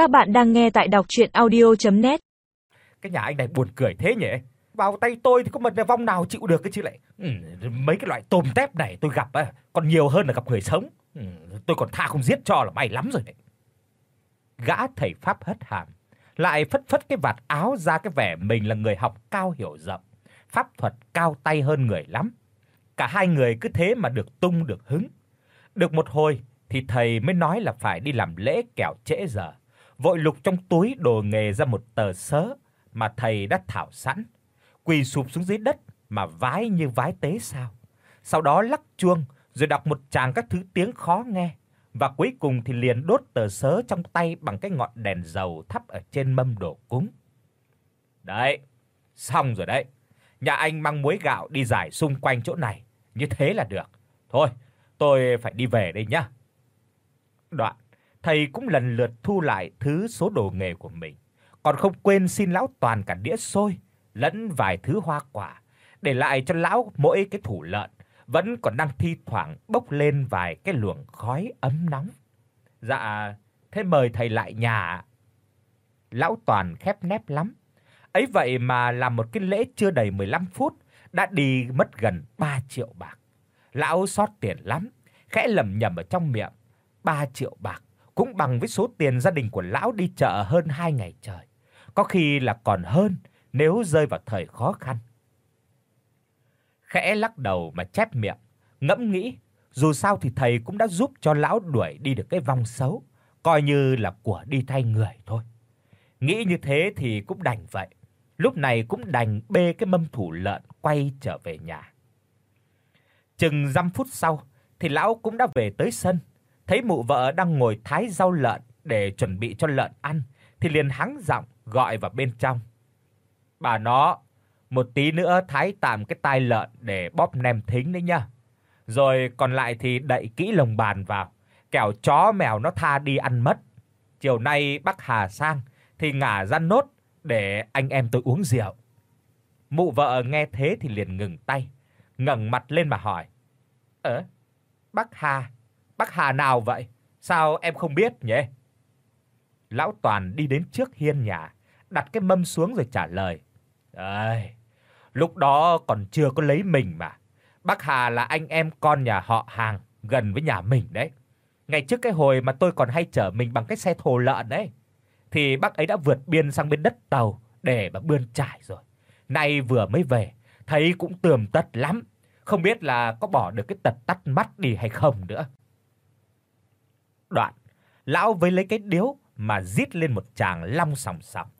Các bạn đang nghe tại đọc audio net Cái nhà anh này buồn cười thế nhỉ? Vào tay tôi thì có mật vong nào chịu được cái chứ lại. Ừ, mấy cái loại tôm tép này tôi gặp á, còn nhiều hơn là gặp người sống. Ừ, tôi còn tha không giết cho là may lắm rồi đấy. Gã thầy pháp hất hàm, lại phất phất cái vạt áo ra cái vẻ mình là người học cao hiểu rộng, pháp thuật cao tay hơn người lắm. Cả hai người cứ thế mà được tung được hứng. Được một hồi thì thầy mới nói là phải đi làm lễ kẻo trễ giờ. Vội lục trong túi đồ nghề ra một tờ sớ mà thầy đã thảo sẵn, quỳ sụp xuống dưới đất mà vái như vái tế sao. Sau đó lắc chuông rồi đọc một tràng các thứ tiếng khó nghe và cuối cùng thì liền đốt tờ sớ trong tay bằng cái ngọn đèn dầu thắp ở trên mâm đồ cúng. Đấy, xong rồi đấy. Nhà anh mang muối gạo đi giải xung quanh chỗ này, như thế là được. Thôi, tôi phải đi về đây nhá. Đoạn, thầy cũng lần lượt thu lại thứ số đồ nghề của mình, còn không quên xin lão toàn cả đĩa xôi lẫn vài thứ hoa quả, để lại cho lão mỗi cái thủ lợn vẫn còn đang thi thoảng bốc lên vài cái luồng khói ấm nóng. Dạ, thế mời thầy lại nhà. Lão toàn khép nép lắm. Ấy vậy mà làm một cái lễ chưa đầy 15 phút đã đi mất gần 3 triệu bạc. Lão sót tiền lắm, khẽ lẩm nhẩm ở trong miệng, 3 triệu bạc cũng bằng với số tiền gia đình của lão đi chợ hơn 2 ngày trời. Có khi là còn hơn nếu rơi vào thời khó khăn. Khẽ lắc đầu mà chép miệng, ngẫm nghĩ, dù sao thì thầy cũng đã giúp cho lão đuổi đi được cái vong xấu, coi như là của đi thay người thôi. Nghĩ như thế thì cũng đành vậy. Lúc này cũng đành bê cái mâm thủ lợn quay trở về nhà. Chừng 5 phút sau thì lão cũng đã về tới sân, thấy mụ vợ đang ngồi thái rau lợn để chuẩn bị cho lợn ăn thì liền hắng giọng gọi vào bên trong. "Bà nó, một tí nữa thái tạm cái tai lợn để bóp nem thính đấy nhá. Rồi còn lại thì đậy kỹ lồng bàn vào, kẻo chó mèo nó tha đi ăn mất. Chiều nay bác Hà sang thì ngả ra nốt để anh em tôi uống rượu." Mụ vợ nghe thế thì liền ngừng tay, ngẩng mặt lên mà hỏi: "Ơ, bác Hà, bác Hà nào vậy? Sao em không biết nhỉ?" Lão Toàn đi đến trước hiên nhà, đặt cái mâm xuống rồi trả lời: "Đây, lúc đó còn chưa có lấy mình mà. Bác Hà là anh em con nhà họ hàng gần với nhà mình đấy. Ngày trước cái hồi mà tôi còn hay chở mình bằng cái xe thồ lợn đấy, thì bác ấy đã vượt biên sang bên đất Tàu để mà bươn trải rồi. Nay vừa mới về, thấy cũng tươm tất lắm, không biết là có bỏ được cái tật tắt mắt đi hay không nữa." Đoạn, lão với lấy cái điếu mà rít lên một tràng long sòng sọc.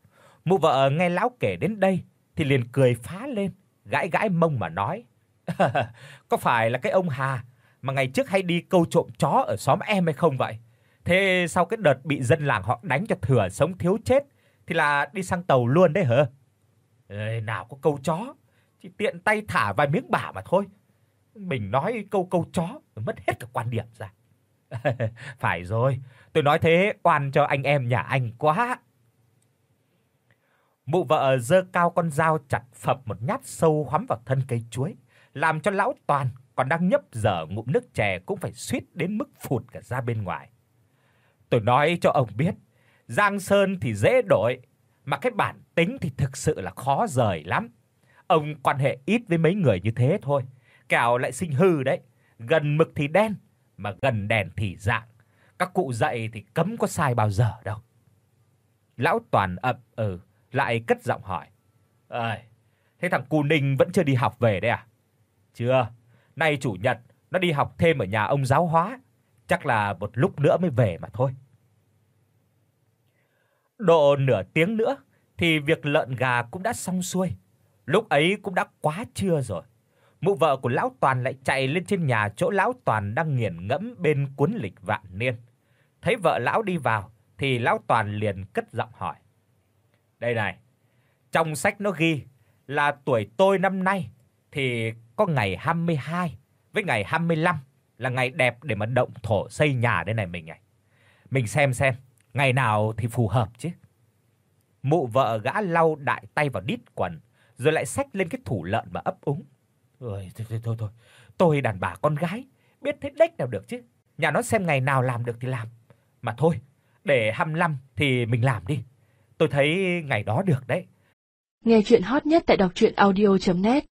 Mụ vợ nghe lão kể đến đây thì liền cười phá lên, gãi gãi mông mà nói: "Có phải là cái ông Hà mà ngày trước hay đi câu trộm chó ở xóm em hay không vậy? Thế sau cái đợt bị dân làng họ đánh cho thừa sống thiếu chết thì là đi sang tàu luôn đấy hả?" Ê, nào có câu chó, chỉ tiện tay thả vài miếng bả mà thôi. Mình nói câu câu chó mất hết cả quan điểm ra. Phải rồi, tôi nói thế oan cho anh em nhà anh quá. Mụ vợ giơ cao con dao chặt phập một nhát sâu hoắm vào thân cây chuối, làm cho lão Toàn còn đang nhấp dở ngụm nước chè cũng phải suýt đến mức phụt cả ra bên ngoài. Tôi nói cho ông biết, Giang Sơn thì dễ đổi, mà cái bản tính thì thực sự là khó rời lắm. Ông quan hệ ít với mấy người như thế thôi, kẻo lại sinh hư đấy. Gần mực thì đen, mà gần đèn thì dạng. Các cụ dạy thì cấm có sai bao giờ đâu. Lão Toàn ậm ừ, lại cất giọng hỏi: "Ơi, thế thằng Cù Ninh vẫn chưa đi học về đấy à?" "Chưa, nay chủ nhật nó đi học thêm ở nhà ông giáo hóa, chắc là một lúc nữa mới về mà thôi." Độ nửa tiếng nữa thì việc lợn gà cũng đã xong xuôi. Lúc ấy cũng đã quá trưa rồi. Mụ vợ của lão Toàn lại chạy lên trên nhà chỗ lão Toàn đang nghiền ngẫm bên cuốn lịch vạn niên. Thấy vợ lão đi vào thì lão Toàn liền cất giọng hỏi: "Đây này, trong sách nó ghi là tuổi tôi năm nay thì có ngày 22 với ngày 25 là ngày đẹp để mà động thổ xây nhà đây này mình này. Mình xem xem, ngày nào thì phù hợp chứ." Mụ vợ gã lau đại tay vào đít quần, rồi lại xách lên cái thủ lợn mà ấp úng. Ôi, thôi thôi thôi thôi, tôi đàn bà con gái, biết thế đếch nào được chứ. Nhà nó xem ngày nào làm được thì làm. Mà thôi, để 25 thì mình làm đi. Tôi thấy ngày đó được đấy. Nghe chuyện hot nhất tại đọc audio net